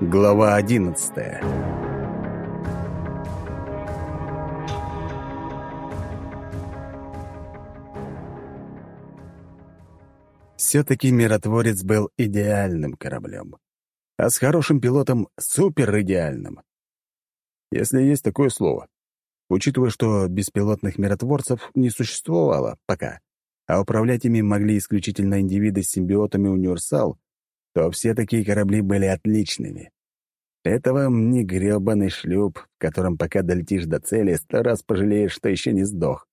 Глава одиннадцатая Все-таки миротворец был идеальным кораблем, а с хорошим пилотом — суперидеальным. Если есть такое слово. Учитывая, что беспилотных миротворцев не существовало пока, а управлять ими могли исключительно индивиды с симбиотами универсал, то все такие корабли были отличными. Это вам не грёбаный шлюп, в котором пока долетишь до цели, сто раз пожалеешь, что еще не сдох.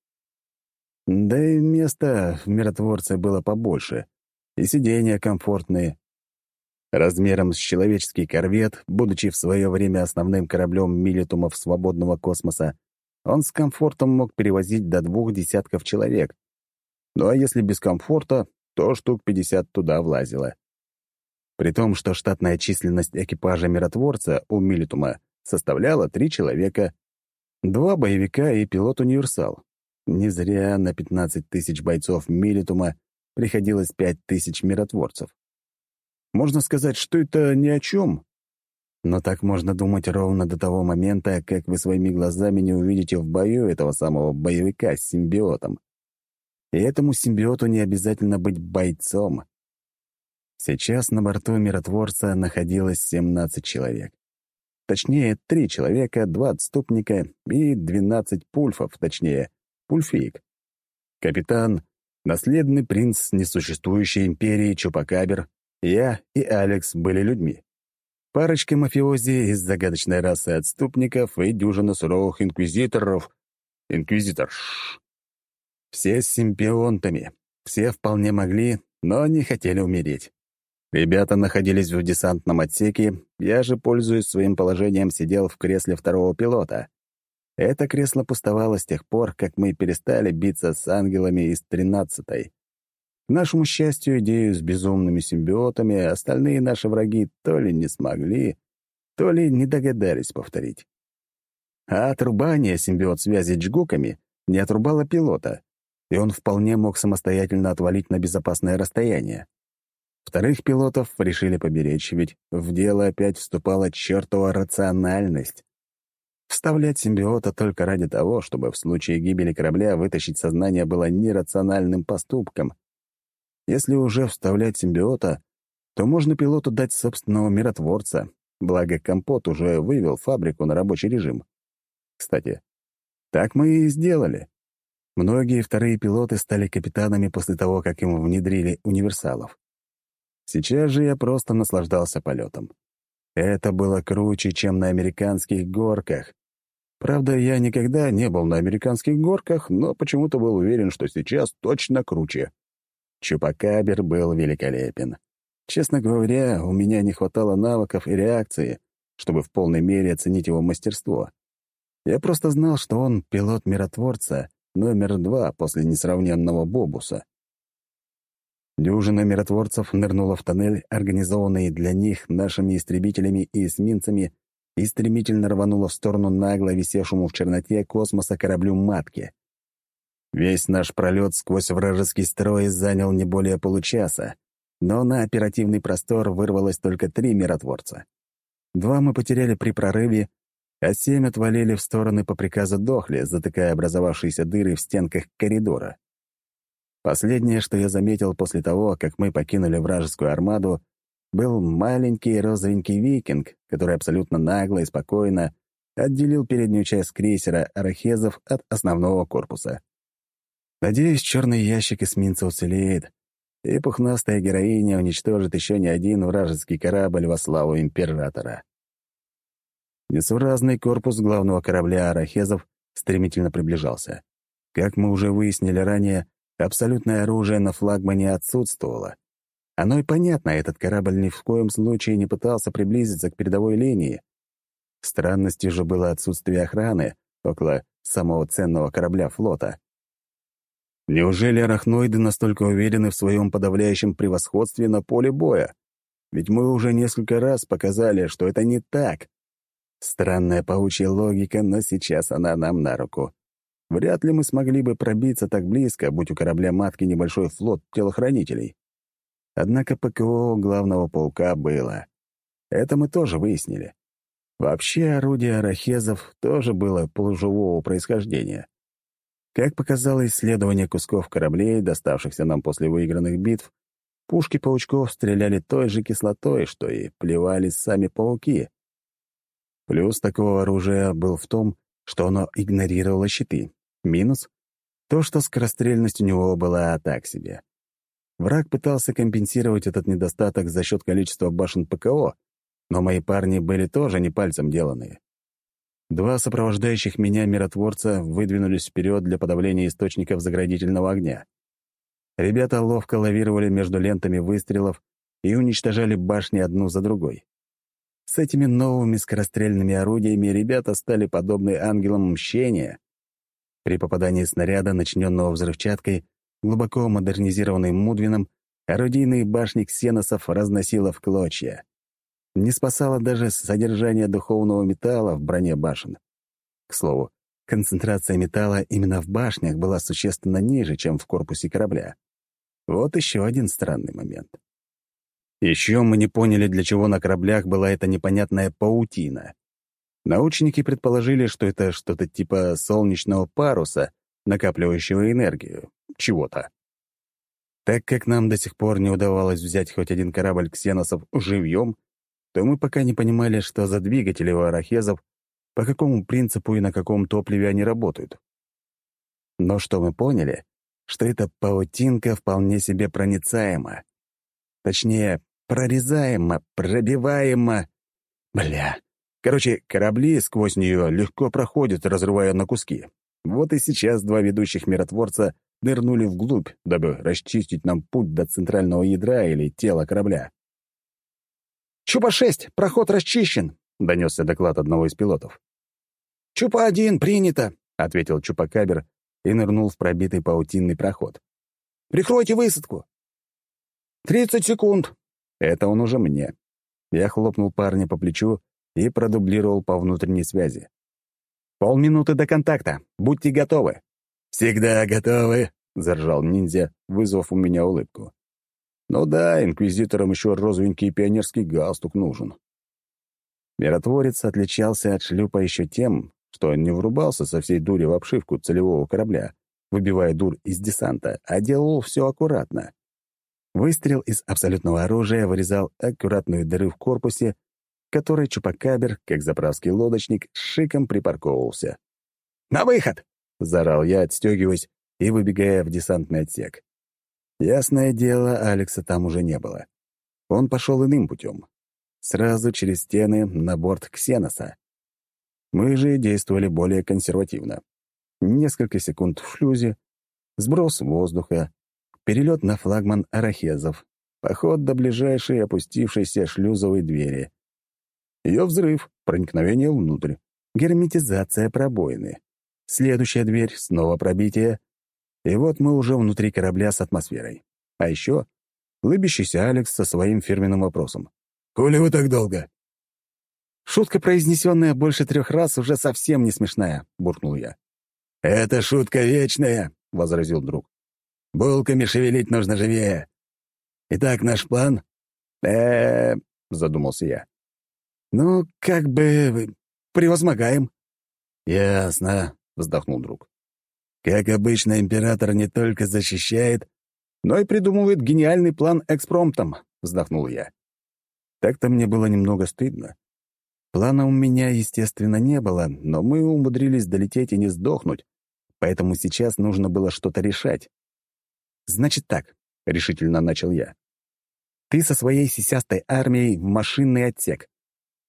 Да и места в миротворце было побольше, и сиденья комфортные. Размером с человеческий корвет, будучи в свое время основным кораблем милитумов свободного космоса, он с комфортом мог перевозить до двух десятков человек. Ну а если без комфорта, то штук 50 туда влазило. При том, что штатная численность экипажа миротворца у Милитума составляла три человека, два боевика и пилот-универсал. Не зря на 15 тысяч бойцов Милитума приходилось 5 тысяч миротворцев. Можно сказать, что это ни о чем. Но так можно думать ровно до того момента, как вы своими глазами не увидите в бою этого самого боевика с симбиотом. И этому симбиоту не обязательно быть бойцом. Сейчас на борту миротворца находилось 17 человек. Точнее, три человека, два отступника и 12 пульфов, точнее, пульфеек. Капитан, наследный принц несуществующей империи Чупакабер, я и Алекс были людьми. Парочка мафиози из загадочной расы отступников и дюжина суровых инквизиторов. Инквизиторш. Все с симпионтами. Все вполне могли, но не хотели умереть. Ребята находились в десантном отсеке, я же, пользуясь своим положением, сидел в кресле второго пилота. Это кресло пустовало с тех пор, как мы перестали биться с ангелами из тринадцатой. К нашему счастью, идею с безумными симбиотами остальные наши враги то ли не смогли, то ли не догадались повторить. А отрубание симбиот-связи джгуками не отрубало пилота, и он вполне мог самостоятельно отвалить на безопасное расстояние. Вторых пилотов решили поберечь, ведь в дело опять вступала чертова рациональность. Вставлять симбиота только ради того, чтобы в случае гибели корабля вытащить сознание было нерациональным поступком. Если уже вставлять симбиота, то можно пилоту дать собственного миротворца, благо Компот уже вывел фабрику на рабочий режим. Кстати, так мы и сделали. Многие вторые пилоты стали капитанами после того, как им внедрили универсалов. Сейчас же я просто наслаждался полетом. Это было круче, чем на американских горках. Правда, я никогда не был на американских горках, но почему-то был уверен, что сейчас точно круче. Чупакабер был великолепен. Честно говоря, у меня не хватало навыков и реакции, чтобы в полной мере оценить его мастерство. Я просто знал, что он пилот миротворца номер два после несравненного Бобуса. Дюжина миротворцев нырнула в тоннель, организованный для них нашими истребителями и эсминцами, и стремительно рванула в сторону нагло висевшему в черноте космоса кораблю «Матки». Весь наш пролет сквозь вражеский строй занял не более получаса, но на оперативный простор вырвалось только три миротворца. Два мы потеряли при прорыве, а семь отвалили в стороны по приказу Дохли, затыкая образовавшиеся дыры в стенках коридора. Последнее, что я заметил после того, как мы покинули вражескую армаду, был маленький розовенький викинг, который абсолютно нагло и спокойно отделил переднюю часть крейсера «Арахезов» от основного корпуса. Надеюсь, черный ящик эсминца уцелеет, и пухнастая героиня уничтожит еще не один вражеский корабль во славу императора. Несуразный корпус главного корабля «Арахезов» стремительно приближался. Как мы уже выяснили ранее, Абсолютное оружие на флагмане отсутствовало. Оно и понятно, этот корабль ни в коем случае не пытался приблизиться к передовой линии. Странностью же было отсутствие охраны около самого ценного корабля флота. Неужели арахноиды настолько уверены в своем подавляющем превосходстве на поле боя? Ведь мы уже несколько раз показали, что это не так. Странная паучья логика, но сейчас она нам на руку. вряд ли мы смогли бы пробиться так близко, будь у корабля матки небольшой флот телохранителей. Однако ПКО главного паука было. Это мы тоже выяснили. Вообще орудие арахезов тоже было полуживого происхождения. Как показало исследование кусков кораблей, доставшихся нам после выигранных битв, пушки паучков стреляли той же кислотой, что и плевались сами пауки. Плюс такого оружия был в том, что оно игнорировало щиты. Минус — то, что скорострельность у него была так себе. Враг пытался компенсировать этот недостаток за счет количества башен ПКО, но мои парни были тоже не пальцем деланные. Два сопровождающих меня миротворца выдвинулись вперед для подавления источников заградительного огня. Ребята ловко лавировали между лентами выстрелов и уничтожали башни одну за другой. С этими новыми скорострельными орудиями ребята стали подобны ангелам мщения. При попадании снаряда, начиненного взрывчаткой, глубоко модернизированный Мудвином, орудийные башни ксеносов разносило в клочья. Не спасало даже содержание духовного металла в броне башен. К слову, концентрация металла именно в башнях была существенно ниже, чем в корпусе корабля. Вот еще один странный момент. Еще мы не поняли, для чего на кораблях была эта непонятная паутина. Научники предположили, что это что-то типа солнечного паруса, накапливающего энергию, чего-то. Так как нам до сих пор не удавалось взять хоть один корабль ксеносов живьем, то мы пока не понимали, что за двигатели у арахезов, по какому принципу и на каком топливе они работают. Но что мы поняли, что эта паутинка вполне себе проницаема. Точнее, прорезаема, пробиваема. Бля. Короче, корабли сквозь нее легко проходят, разрывая на куски. Вот и сейчас два ведущих миротворца нырнули вглубь, дабы расчистить нам путь до центрального ядра или тела корабля. «Чупа-6, проход расчищен», — донесся доклад одного из пилотов. «Чупа-1, принято», — ответил Чупакабер и нырнул в пробитый паутинный проход. «Прикройте высадку». «Тридцать секунд». Это он уже мне. Я хлопнул парня по плечу и продублировал по внутренней связи. «Полминуты до контакта. Будьте готовы». «Всегда готовы», — заржал ниндзя, вызвав у меня улыбку. Ну да, инквизиторам еще розовенький пионерский галстук нужен. Миротворец отличался от шлюпа еще тем, что он не врубался со всей дури в обшивку целевого корабля, выбивая дур из десанта, а делал все аккуратно. Выстрел из абсолютного оружия вырезал аккуратную дыры в корпусе, которой Чупакабер, как заправский лодочник, шиком припарковывался. «На выход!» — заорал я, отстегиваясь и выбегая в десантный отсек. Ясное дело, Алекса там уже не было. Он пошел иным путем. Сразу через стены на борт Ксеноса. Мы же действовали более консервативно. Несколько секунд в шлюзе, сброс воздуха, перелет на флагман Арахезов, поход до ближайшей опустившейся шлюзовой двери. Ее взрыв, проникновение внутрь, герметизация пробоины. Следующая дверь, снова пробитие, и вот мы уже внутри корабля с атмосферой. А еще лыбящийся Алекс со своим фирменным вопросом. «Коли вы так долго?» «Шутка, произнесенная больше трех раз, уже совсем не смешная», — буркнул я. «Это шутка вечная», — возразил друг. «Булками шевелить нужно живее. Итак, наш план?» э задумался я. «Ну, как бы превозмогаем». «Ясно», — вздохнул друг. Как обычно, император не только защищает, но и придумывает гениальный план экспромтом, вздохнул я. Так-то мне было немного стыдно. Плана у меня, естественно, не было, но мы умудрились долететь и не сдохнуть, поэтому сейчас нужно было что-то решать. «Значит так», — решительно начал я. «Ты со своей сисястой армией в машинный отсек.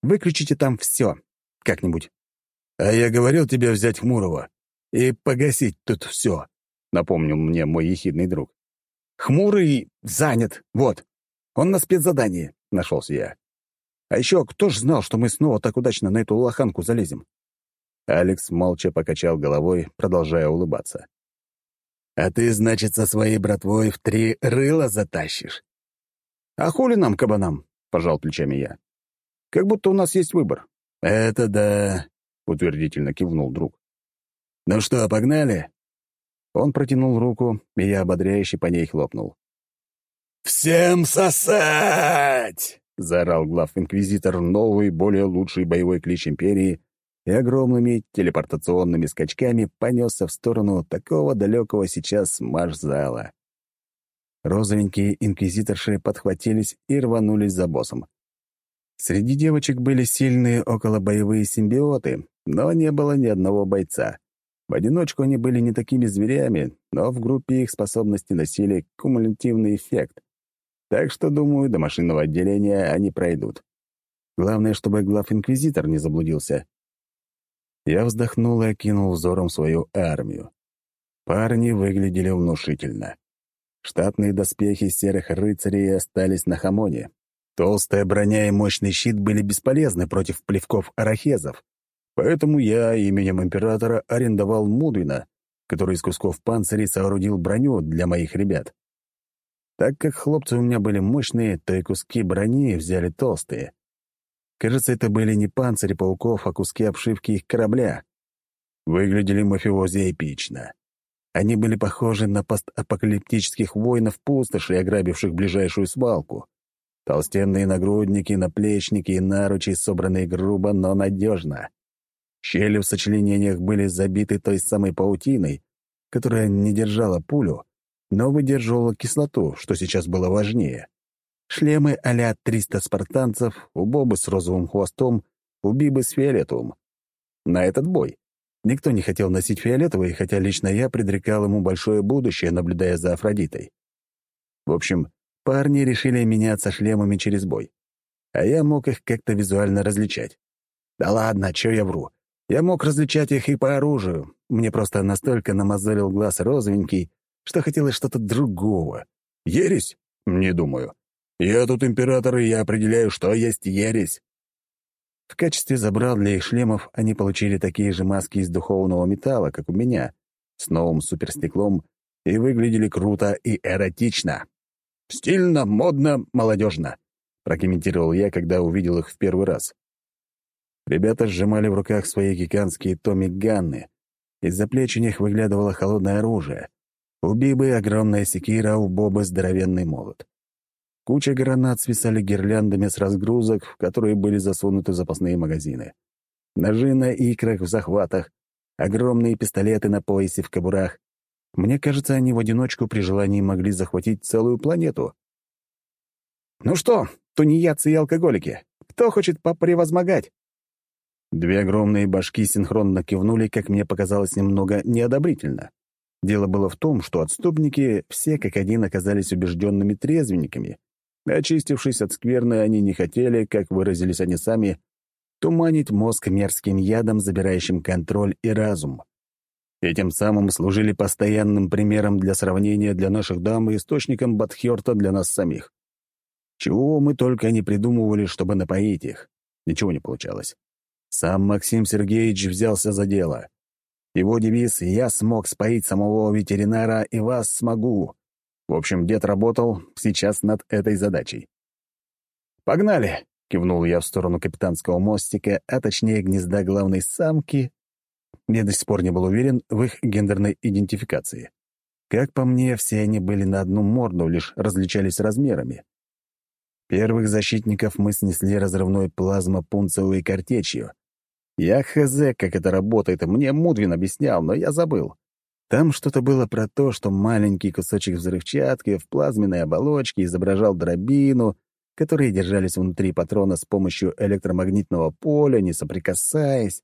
Выключите там все, как-нибудь». «А я говорил тебе взять Хмурого и погасить тут все», — напомнил мне мой ехидный друг. «Хмурый занят, вот. Он на спецзадании», — нашелся я. «А еще кто ж знал, что мы снова так удачно на эту лоханку залезем?» Алекс молча покачал головой, продолжая улыбаться. «А ты, значит, со своей братвой в три рыла затащишь?» «А хули нам, кабанам?» — пожал плечами я. «Как будто у нас есть выбор». «Это да», — утвердительно кивнул друг. «Ну что, погнали?» Он протянул руку, и я ободряюще по ней хлопнул. «Всем сосать!» — заорал глав-инквизитор новый, более лучший боевой клич Империи и огромными телепортационными скачками понесся в сторону такого далекого сейчас марш-зала. Розовенькие инквизиторши подхватились и рванулись за боссом. Среди девочек были сильные околобоевые симбиоты, но не было ни одного бойца. В одиночку они были не такими зверями, но в группе их способности носили кумулятивный эффект. Так что, думаю, до машинного отделения они пройдут. Главное, чтобы глав-инквизитор не заблудился. Я вздохнул и окинул взором свою армию. Парни выглядели внушительно. Штатные доспехи серых рыцарей остались на хамоне. Толстая броня и мощный щит были бесполезны против плевков арахезов. Поэтому я именем императора арендовал Мудвина, который из кусков панцирей соорудил броню для моих ребят. Так как хлопцы у меня были мощные, то и куски брони взяли толстые. Кажется, это были не панцири пауков, а куски обшивки их корабля. Выглядели мафиози эпично. Они были похожи на постапокалиптических воинов пустоши, ограбивших ближайшую свалку. Толстенные нагрудники, наплечники и наручи, собранные грубо, но надежно. Щели в сочленениях были забиты той самой паутиной, которая не держала пулю, но выдерживала кислоту, что сейчас было важнее. Шлемы а-ля 300 спартанцев, у Бобы с розовым хвостом, у Бибы с фиолетовым. На этот бой. Никто не хотел носить фиолетовый, хотя лично я предрекал ему большое будущее, наблюдая за Афродитой. В общем, парни решили меняться шлемами через бой. А я мог их как-то визуально различать. Да ладно, чё я вру. Я мог различать их и по оружию. Мне просто настолько намазолил глаз розовенький, что хотелось что-то другого. Ересь? Не думаю. Я тут император, и я определяю, что есть ересь. В качестве забрал для их шлемов они получили такие же маски из духовного металла, как у меня, с новым суперстеклом, и выглядели круто и эротично. «Стильно, модно, молодежно», — прокомментировал я, когда увидел их в первый раз. Ребята сжимали в руках свои гигантские томик-ганны. Из-за плеч у них выглядывало холодное оружие. У Бибы огромная секира, у Бобы здоровенный молот. Куча гранат свисали гирляндами с разгрузок, в которые были засунуты запасные магазины. Ножи на икрах в захватах, огромные пистолеты на поясе в кобурах. Мне кажется, они в одиночку при желании могли захватить целую планету. «Ну что, тунеядцы и алкоголики, кто хочет попревозмогать?» Две огромные башки синхронно кивнули, как мне показалось, немного неодобрительно. Дело было в том, что отступники все как один оказались убежденными трезвенниками, Очистившись от скверны, они не хотели, как выразились они сами, туманить мозг мерзким ядом, забирающим контроль и разум. Этим самым служили постоянным примером для сравнения для наших дам и источником Батхерта для нас самих. Чего мы только не придумывали, чтобы напоить их. Ничего не получалось. Сам Максим Сергеевич взялся за дело. Его девиз «Я смог споить самого ветеринара, и вас смогу». В общем, дед работал сейчас над этой задачей. «Погнали!» — кивнул я в сторону капитанского мостика, а точнее гнезда главной самки. Я до сих пор не был уверен в их гендерной идентификации. Как по мне, все они были на одну морду, лишь различались размерами. Первых защитников мы снесли разрывной плазмопунцевой картечью. Я хз, как это работает, мне Мудвин объяснял, но я забыл. Там что-то было про то, что маленький кусочек взрывчатки в плазменной оболочке изображал дробину, которые держались внутри патрона с помощью электромагнитного поля, не соприкасаясь.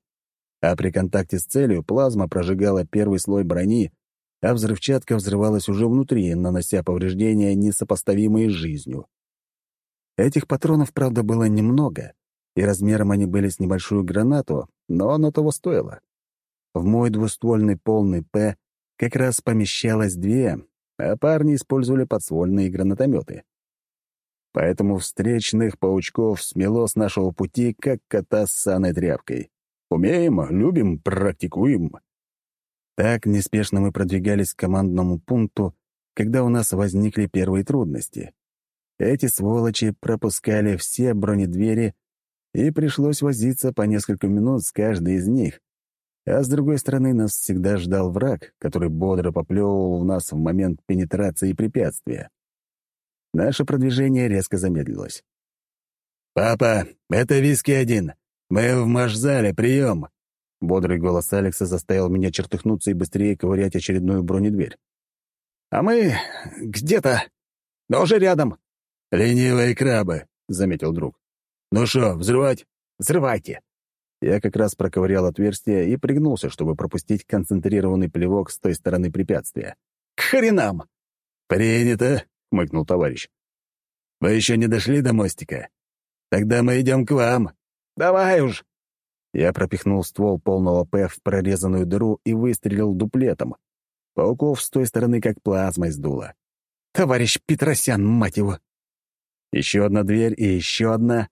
А при контакте с целью плазма прожигала первый слой брони, а взрывчатка взрывалась уже внутри, нанося повреждения, несопоставимые с жизнью. Этих патронов, правда, было немного, и размером они были с небольшую гранату, но оно того стоило. В мой двуствольный полный «П» как раз помещалось две, а парни использовали подствольные гранатометы. Поэтому встречных паучков смело с нашего пути, как кота с саной тряпкой. Умеем, любим, практикуем. Так неспешно мы продвигались к командному пункту, когда у нас возникли первые трудности. Эти сволочи пропускали все бронедвери, и пришлось возиться по несколько минут с каждой из них, А с другой стороны, нас всегда ждал враг, который бодро поплевывал в нас в момент пенетрации препятствия. Наше продвижение резко замедлилось. «Папа, это виски один. Мы в машзале, прием!» Бодрый голос Алекса заставил меня чертыхнуться и быстрее ковырять очередную бронедверь. «А мы где-то, но уже рядом». «Ленивые крабы», — заметил друг. «Ну что, взрывать?» «Взрывайте!» Я как раз проковырял отверстие и пригнулся, чтобы пропустить концентрированный плевок с той стороны препятствия. «К хренам!» «Принято!» — хмыкнул товарищ. «Вы еще не дошли до мостика? Тогда мы идем к вам!» «Давай уж!» Я пропихнул ствол полного П в прорезанную дыру и выстрелил дуплетом. Пауков с той стороны как плазмой сдуло. «Товарищ Петросян, мать его!» Еще одна дверь и еще одна.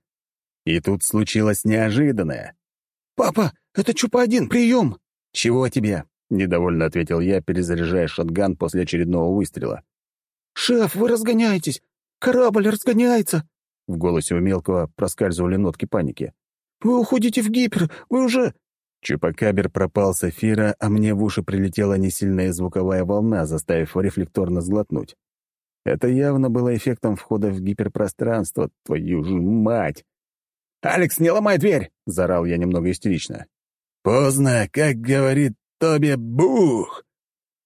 И тут случилось неожиданное. «Папа, это Чупа-1, прием!» «Чего тебе?» — недовольно ответил я, перезаряжая шотган после очередного выстрела. «Шеф, вы разгоняетесь! Корабль разгоняется!» В голосе у мелкого проскальзывали нотки паники. «Вы уходите в гипер! Вы уже...» Чупакабер пропал с эфира, а мне в уши прилетела несильная звуковая волна, заставив рефлекторно сглотнуть. Это явно было эффектом входа в гиперпространство, твою же мать! «Алекс, не ломай дверь!» — заорал я немного истерично. «Поздно, как говорит Тоби, бух!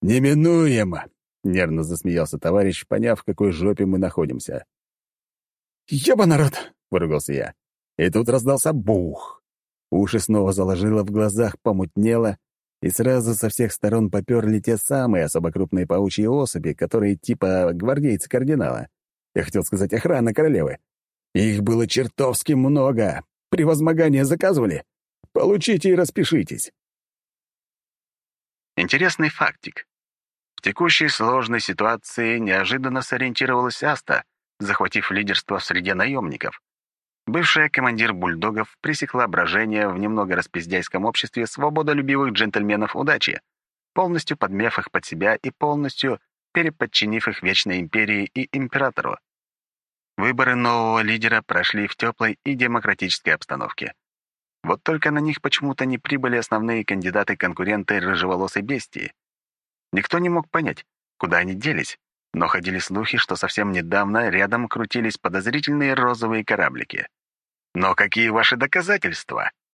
Неминуемо!» — нервно засмеялся товарищ, поняв, в какой жопе мы находимся. «Еба, народ!» — выругался я. И тут раздался бух. Уши снова заложило, в глазах помутнело, и сразу со всех сторон поперли те самые особо крупные паучьи особи, которые типа гвардейцы кардинала. Я хотел сказать охрана королевы. Их было чертовски много. Превозмогание заказывали? Получите и распишитесь. Интересный фактик. В текущей сложной ситуации неожиданно сориентировалась Аста, захватив лидерство в среде наемников. Бывшая командир бульдогов пресекла брожение в немного распиздяйском обществе свободолюбивых джентльменов удачи, полностью подмяв их под себя и полностью переподчинив их Вечной Империи и Императору. Выборы нового лидера прошли в теплой и демократической обстановке. Вот только на них почему-то не прибыли основные кандидаты-конкуренты рыжеволосой бестии. Никто не мог понять, куда они делись, но ходили слухи, что совсем недавно рядом крутились подозрительные розовые кораблики. Но какие ваши доказательства?